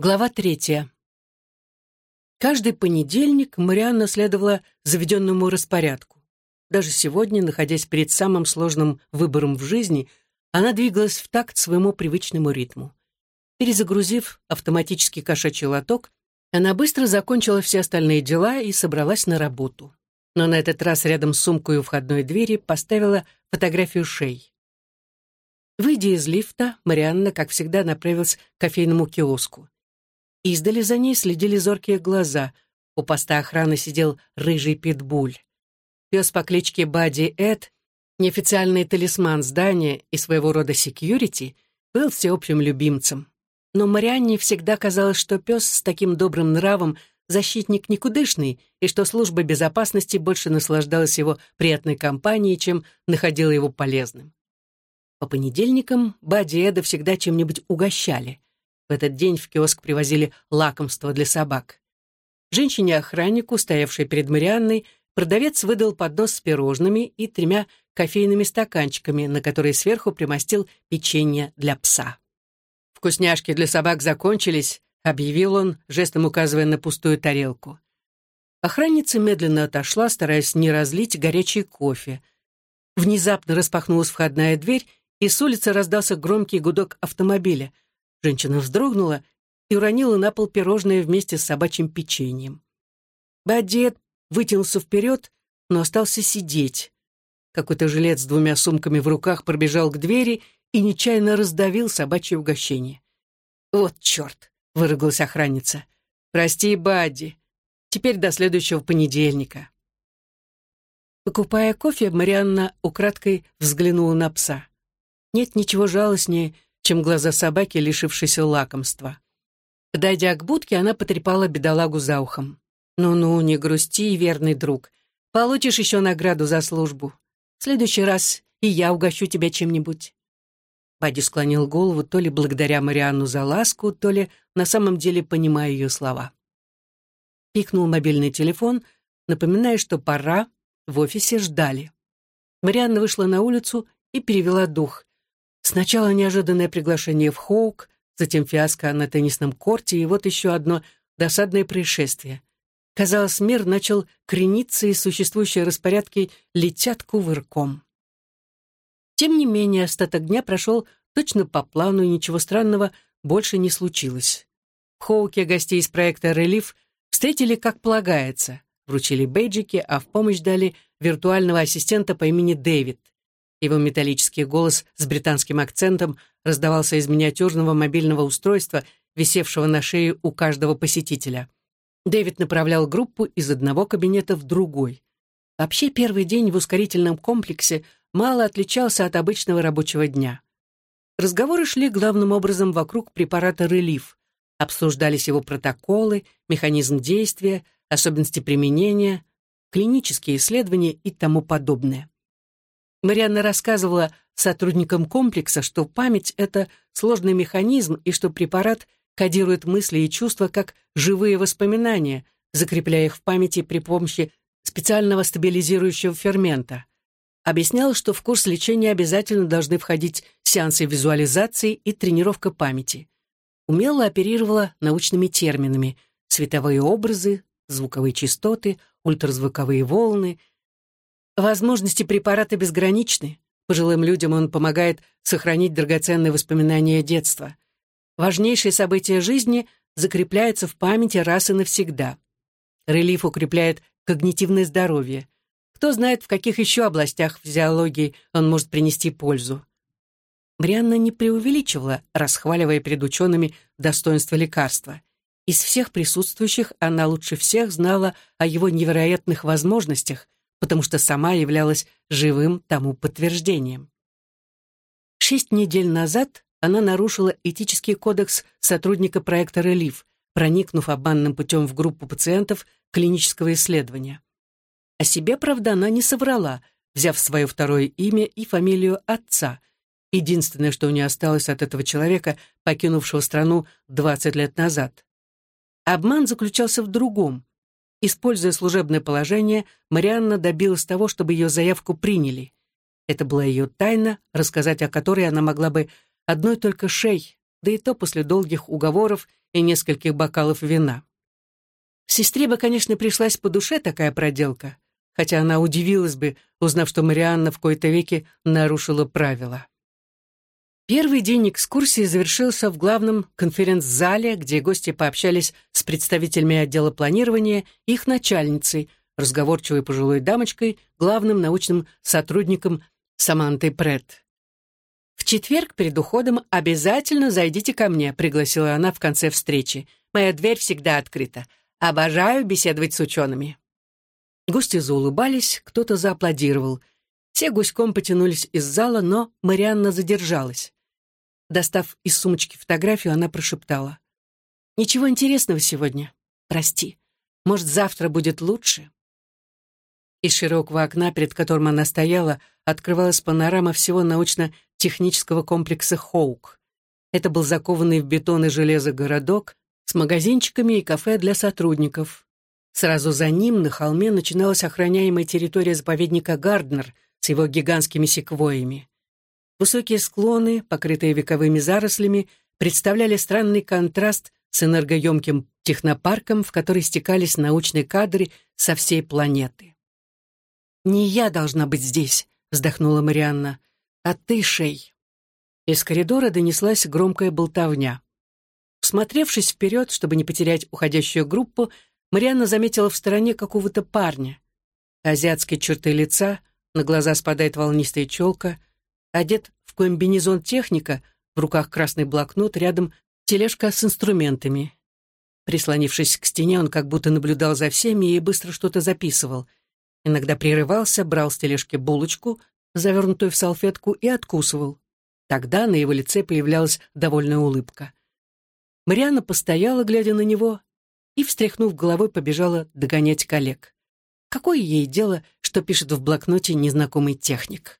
Глава третья. Каждый понедельник Марианна следовала заведенному распорядку. Даже сегодня, находясь перед самым сложным выбором в жизни, она двигалась в такт своему привычному ритму. Перезагрузив автоматический кошачий лоток, она быстро закончила все остальные дела и собралась на работу. Но на этот раз рядом с сумкой у входной двери поставила фотографию шей. Выйдя из лифта, Марианна, как всегда, направилась к кофейному киоску. Издали за ней следили зоркие глаза. У поста охраны сидел рыжий питбуль. Пес по кличке Бадди Эд, неофициальный талисман здания и своего рода секьюрити, был всеобщим любимцем. Но Марианне всегда казалось, что пес с таким добрым нравом защитник никудышный, и что служба безопасности больше наслаждалась его приятной компанией, чем находила его полезным. По понедельникам Бадди Эда всегда чем-нибудь угощали. В этот день в киоск привозили лакомство для собак. Женщине-охраннику, стоявшей перед Марианной, продавец выдал поднос с пирожными и тремя кофейными стаканчиками, на которые сверху примостил печенье для пса. «Вкусняшки для собак закончились», — объявил он, жестом указывая на пустую тарелку. Охранница медленно отошла, стараясь не разлить горячий кофе. Внезапно распахнулась входная дверь, и с улицы раздался громкий гудок автомобиля — Женщина вздрогнула и уронила на пол пирожное вместе с собачьим печеньем. Бадет вытянулся вперед, но остался сидеть. Какой-то жилет с двумя сумками в руках пробежал к двери и нечаянно раздавил собачье угощение. «Вот черт!» — выругалась охранница. «Прости, Бадди. Теперь до следующего понедельника». Покупая кофе, Марианна украдкой взглянула на пса. Нет ничего жалостнее, чем глаза собаки, лишившейся лакомства. Подойдя к будке, она потрепала бедолагу за ухом. «Ну-ну, не грусти, верный друг. Получишь еще награду за службу. В следующий раз и я угощу тебя чем-нибудь». Бадди склонил голову то ли благодаря Марианну за ласку, то ли на самом деле понимая ее слова. Пикнул мобильный телефон, напоминая, что пора, в офисе ждали. Марианна вышла на улицу и перевела дух. Сначала неожиданное приглашение в Хоук, затем фиаско на теннисном корте и вот еще одно досадное происшествие. Казалось, мир начал крениться, и существующие распорядки летят кувырком. Тем не менее, остаток дня прошел точно по плану, и ничего странного больше не случилось. В Хоуке гостей из проекта «Релиф» встретили как полагается, вручили бейджики, а в помощь дали виртуального ассистента по имени Дэвид. Его металлический голос с британским акцентом раздавался из миниатюрного мобильного устройства, висевшего на шее у каждого посетителя. Дэвид направлял группу из одного кабинета в другой. Вообще, первый день в ускорительном комплексе мало отличался от обычного рабочего дня. Разговоры шли главным образом вокруг препарата «Релиф». Обсуждались его протоколы, механизм действия, особенности применения, клинические исследования и тому подобное. Марианна рассказывала сотрудникам комплекса, что память — это сложный механизм и что препарат кодирует мысли и чувства как живые воспоминания, закрепляя их в памяти при помощи специального стабилизирующего фермента. Объяснял, что в курс лечения обязательно должны входить сеансы визуализации и тренировка памяти. Умело оперировала научными терминами — световые образы, звуковые частоты, ультразвуковые волны — Возможности препарата безграничны. Пожилым людям он помогает сохранить драгоценные воспоминания детства. Важнейшие события жизни закрепляются в памяти раз и навсегда. Релиф укрепляет когнитивное здоровье. Кто знает, в каких еще областях физиологии он может принести пользу. Брианна не преувеличивала, расхваливая перед учеными достоинство лекарства. Из всех присутствующих она лучше всех знала о его невероятных возможностях, потому что сама являлась живым тому подтверждением. Шесть недель назад она нарушила этический кодекс сотрудника проекта «Релиф», проникнув обманным путем в группу пациентов клинического исследования. О себе, правда, она не соврала, взяв свое второе имя и фамилию отца. Единственное, что у нее осталось от этого человека, покинувшего страну 20 лет назад. Обман заключался в другом. Используя служебное положение, Марианна добилась того, чтобы ее заявку приняли. Это была ее тайна, рассказать о которой она могла бы одной только Шей, да и то после долгих уговоров и нескольких бокалов вина. Сестре бы, конечно, пришлась по душе такая проделка, хотя она удивилась бы, узнав, что Марианна в кои-то веки нарушила правила. Первый день экскурсии завершился в главном конференц-зале, где гости пообщались с представителями отдела планирования и их начальницей, разговорчивой пожилой дамочкой, главным научным сотрудником Самантой Прет. «В четверг перед уходом обязательно зайдите ко мне», — пригласила она в конце встречи. «Моя дверь всегда открыта. Обожаю беседовать с учеными». Гости заулыбались, кто-то зааплодировал. Все гуськом потянулись из зала, но Марианна задержалась. Достав из сумочки фотографию, она прошептала. «Ничего интересного сегодня. Прости. Может, завтра будет лучше?» Из широкого окна, перед которым она стояла, открывалась панорама всего научно-технического комплекса «Хоук». Это был закованный в бетон и железо городок с магазинчиками и кафе для сотрудников. Сразу за ним на холме начиналась охраняемая территория заповедника Гарднер с его гигантскими секвоями. Высокие склоны, покрытые вековыми зарослями, представляли странный контраст с энергоемким технопарком, в который стекались научные кадры со всей планеты. «Не я должна быть здесь», — вздохнула Марианна, — «а ты, Шей». Из коридора донеслась громкая болтовня. Всмотревшись вперед, чтобы не потерять уходящую группу, Марианна заметила в стороне какого-то парня. Азиатские черты лица, на глаза спадает волнистая челка — одет в комбинезон техника, в руках красный блокнот, рядом тележка с инструментами. Прислонившись к стене, он как будто наблюдал за всеми и быстро что-то записывал. Иногда прерывался, брал с тележки булочку, завернутую в салфетку, и откусывал. Тогда на его лице появлялась довольная улыбка. Марианна постояла, глядя на него, и, встряхнув головой, побежала догонять коллег. Какое ей дело, что пишет в блокноте незнакомый техник?